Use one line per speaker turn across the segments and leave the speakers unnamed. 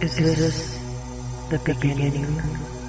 Is this the beginning?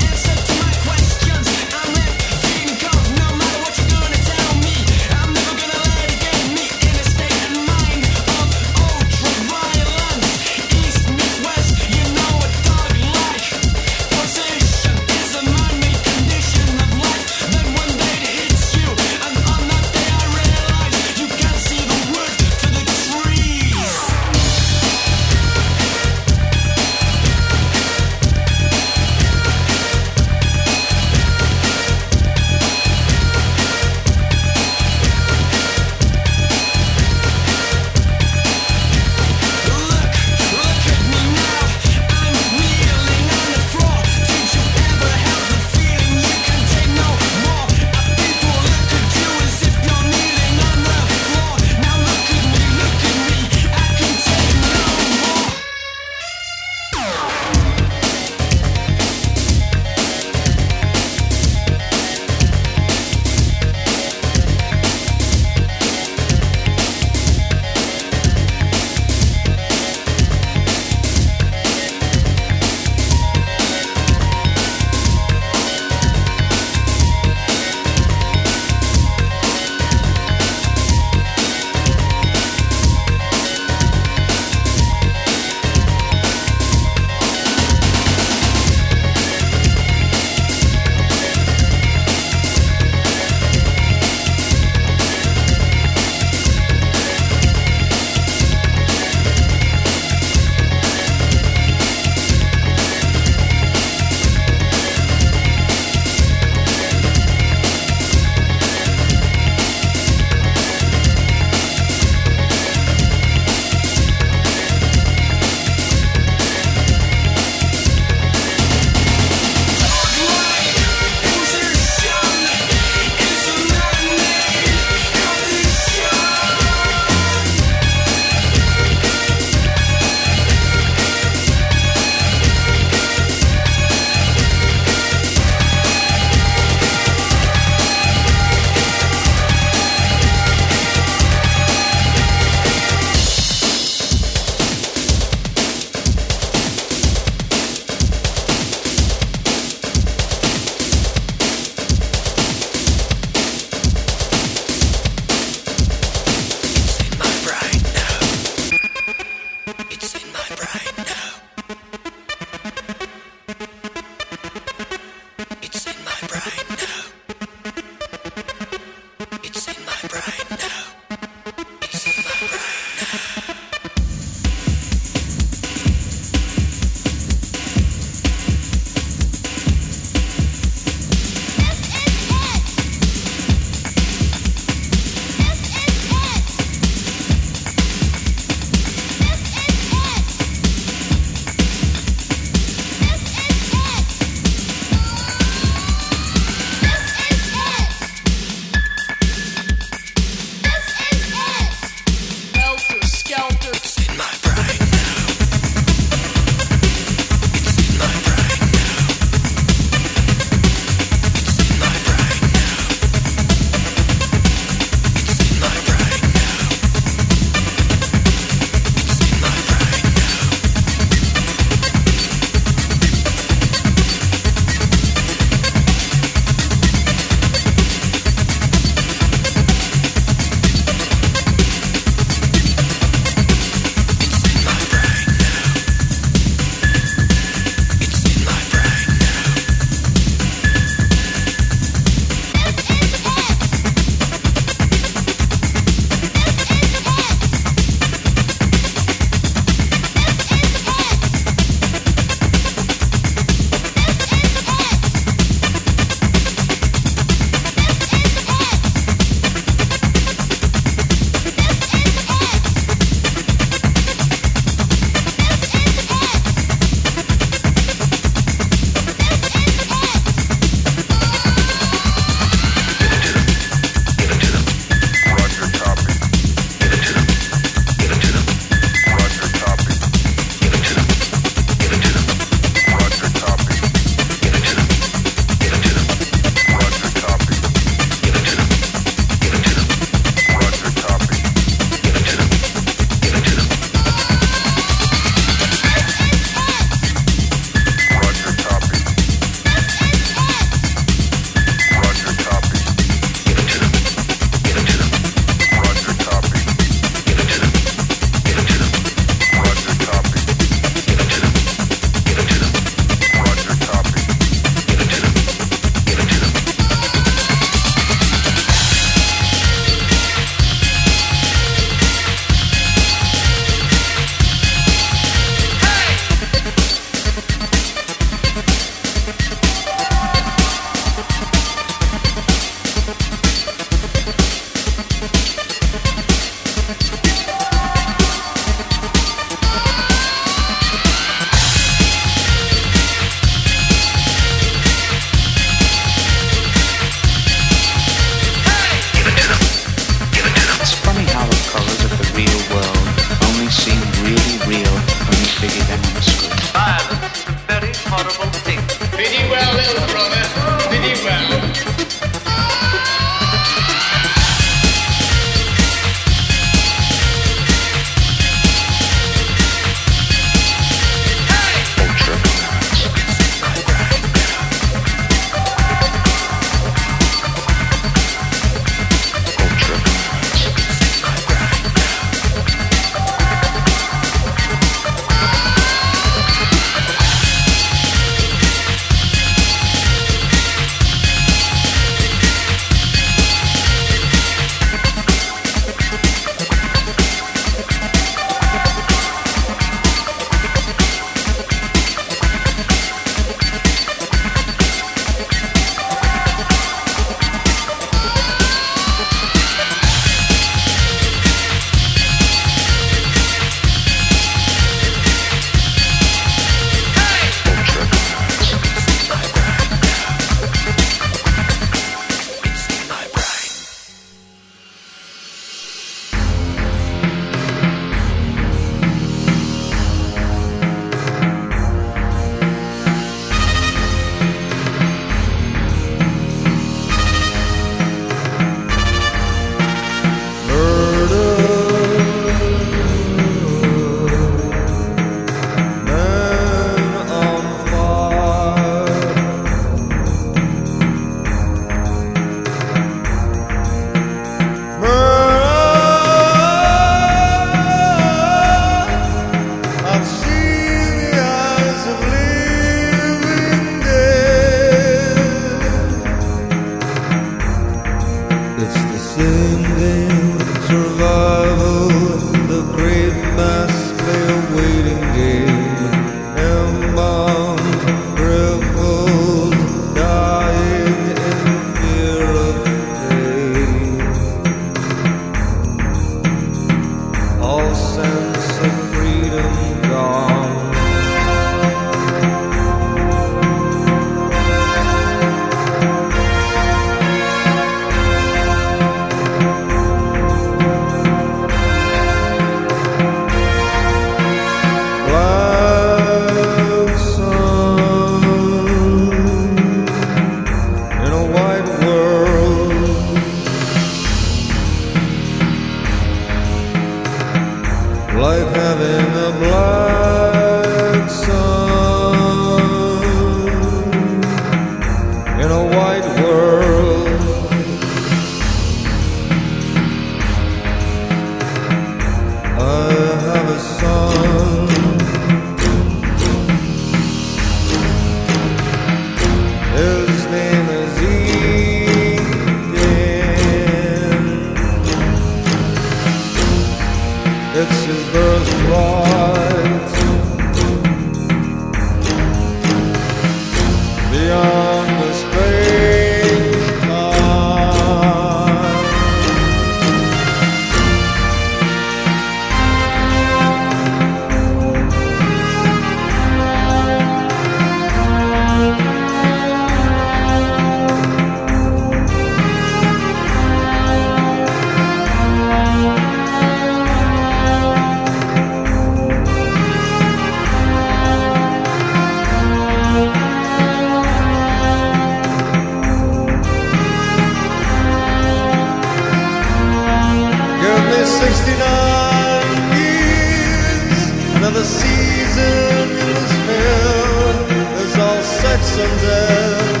season is hell. There's all sex and death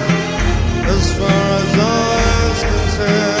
as far as
I'm concerned.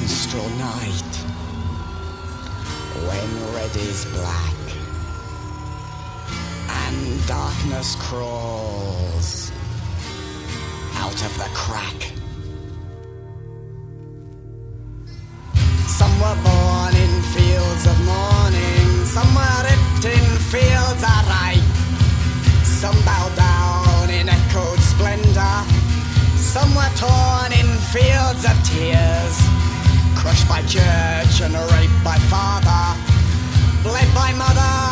Minstrel Night. When red is black and darkness crawls out of the crack. Some were born in fields of mourning, some were ripped in fields of ripe. Some bowed down in echoed splendor, some were torn in fields of tears crushed by church and raped by father, bled by mother.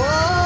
Oh.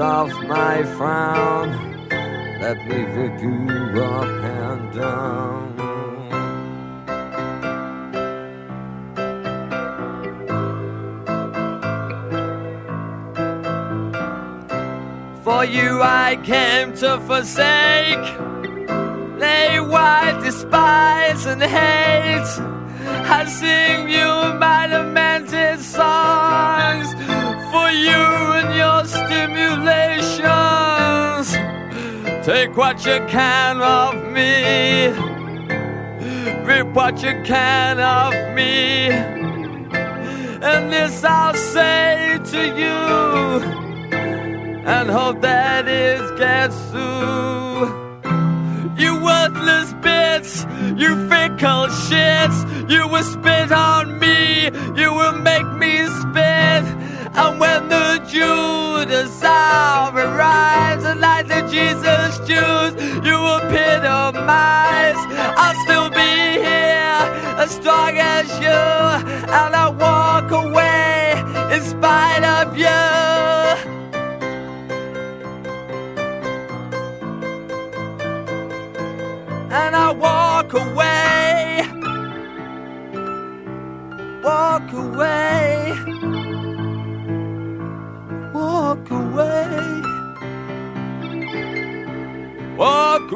off my
frown. Let me pick you up and down. For you I came to forsake. what you can of me. Rip what you can of me. And this I'll say to you, and hope that it gets through. You worthless bits, you fickle shits, you will spit on me, you will make me. And when the Judas hour arrives, and like the Jesus Jews, you epitomize. I'll still be here, as strong as you, and I walk away in spite of you. and I walk away, walk away. Walk